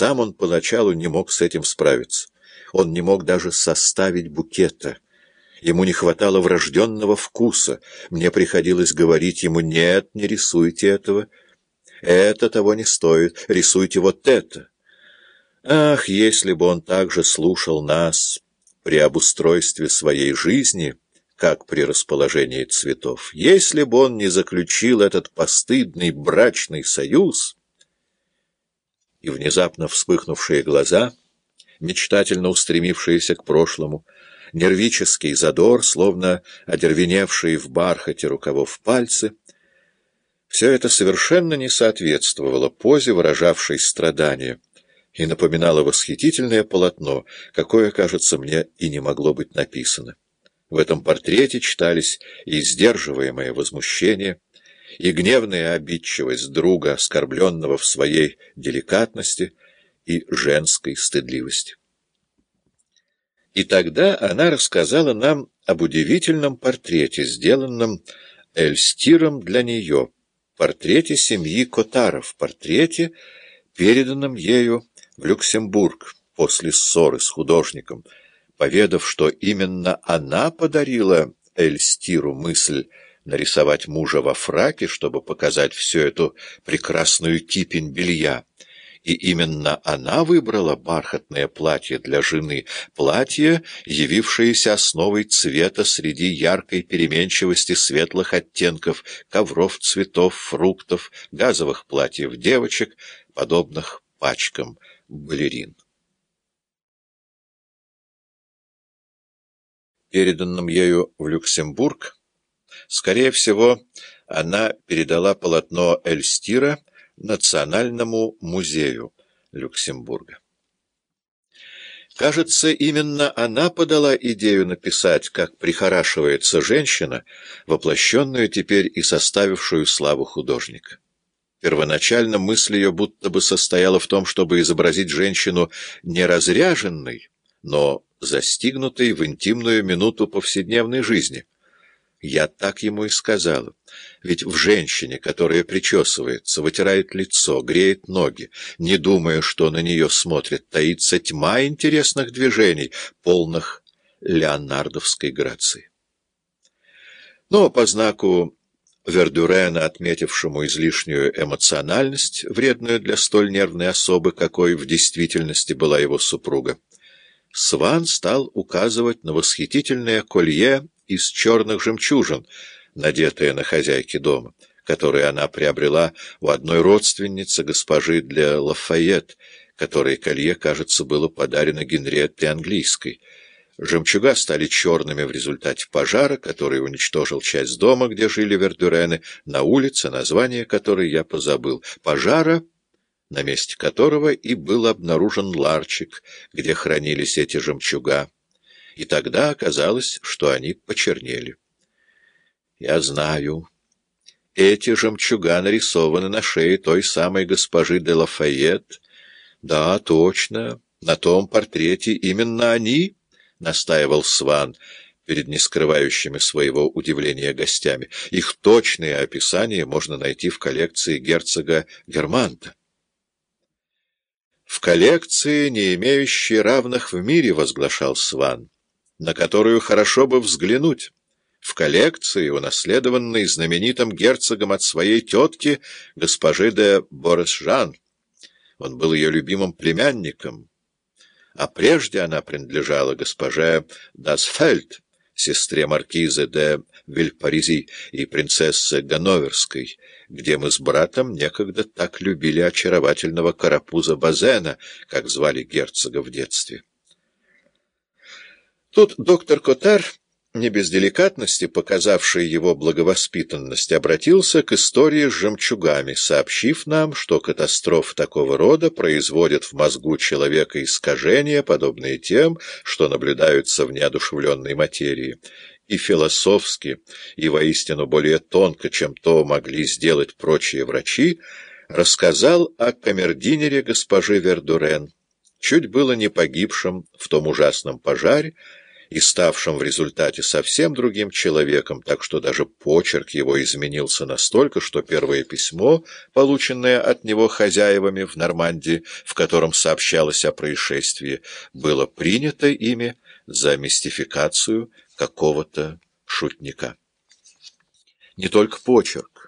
сам он поначалу не мог с этим справиться. Он не мог даже составить букета. Ему не хватало врожденного вкуса. Мне приходилось говорить ему «нет, не рисуйте этого». «Это того не стоит, рисуйте вот это». Ах, если бы он также слушал нас при обустройстве своей жизни, как при расположении цветов, если бы он не заключил этот постыдный брачный союз, и внезапно вспыхнувшие глаза, мечтательно устремившиеся к прошлому, нервический задор, словно одервеневшие в бархате рукавов пальцы, все это совершенно не соответствовало позе, выражавшей страдания, и напоминало восхитительное полотно, какое, кажется, мне и не могло быть написано. В этом портрете читались и сдерживаемое возмущение, и гневная обидчивость друга, оскорбленного в своей деликатности и женской стыдливости. И тогда она рассказала нам об удивительном портрете, сделанном Эльстиром для нее, портрете семьи Котаров, портрете, переданном ею в Люксембург после ссоры с художником, поведав, что именно она подарила Эльстиру мысль нарисовать мужа во фраке, чтобы показать всю эту прекрасную кипень белья. И именно она выбрала бархатное платье для жены, платье, явившееся основой цвета среди яркой переменчивости светлых оттенков, ковров, цветов, фруктов, газовых платьев девочек, подобных пачкам балерин. Переданным ею в Люксембург, скорее всего, она передала полотно Эльстира Национальному музею Люксембурга. Кажется, именно она подала идею написать, как прихорашивается женщина, воплощенную теперь и составившую славу художника. Первоначально мысль ее будто бы состояла в том, чтобы изобразить женщину не разряженной, но застигнутой в интимную минуту повседневной жизни. Я так ему и сказала. Ведь в женщине, которая причесывается, вытирает лицо, греет ноги, не думая, что на нее смотрит, таится тьма интересных движений, полных леонардовской грации. Но по знаку Вердюрена, отметившему излишнюю эмоциональность, вредную для столь нервной особы, какой в действительности была его супруга, Сван стал указывать на восхитительное колье из черных жемчужин, надетое на хозяйке дома, которое она приобрела у одной родственницы госпожи для Лафайет, которой колье, кажется, было подарено Генриетте Английской — Жемчуга стали черными в результате пожара, который уничтожил часть дома, где жили вердюрены, на улице, название которой я позабыл. Пожара, на месте которого и был обнаружен ларчик, где хранились эти жемчуга. И тогда оказалось, что они почернели. Я знаю. Эти жемчуга нарисованы на шее той самой госпожи де Лафайет. Да, точно, на том портрете именно они... — настаивал Сван перед не скрывающими своего удивления гостями. Их точные описания можно найти в коллекции герцога Германта. «В коллекции, не имеющей равных в мире», — возглашал Сван, — «на которую хорошо бы взглянуть» в коллекции, унаследованной знаменитым герцогом от своей тетки, госпожи де Борес-Жан. Он был ее любимым племянником, а прежде она принадлежала госпоже Дасфельд, сестре маркизы де Вильпаризи и принцессы Ганноверской, где мы с братом некогда так любили очаровательного карапуза Базена, как звали герцога в детстве. Тут доктор Котар не без деликатности, показавший его благовоспитанность, обратился к истории с жемчугами, сообщив нам, что катастрофы такого рода производят в мозгу человека искажения, подобные тем, что наблюдаются в неодушевленной материи, и философски, и воистину более тонко, чем то могли сделать прочие врачи, рассказал о камердинере госпожи Вердурен, чуть было не погибшем в том ужасном пожаре, и ставшим в результате совсем другим человеком, так что даже почерк его изменился настолько, что первое письмо, полученное от него хозяевами в Нормандии, в котором сообщалось о происшествии, было принято ими за мистификацию какого-то шутника. Не только почерк,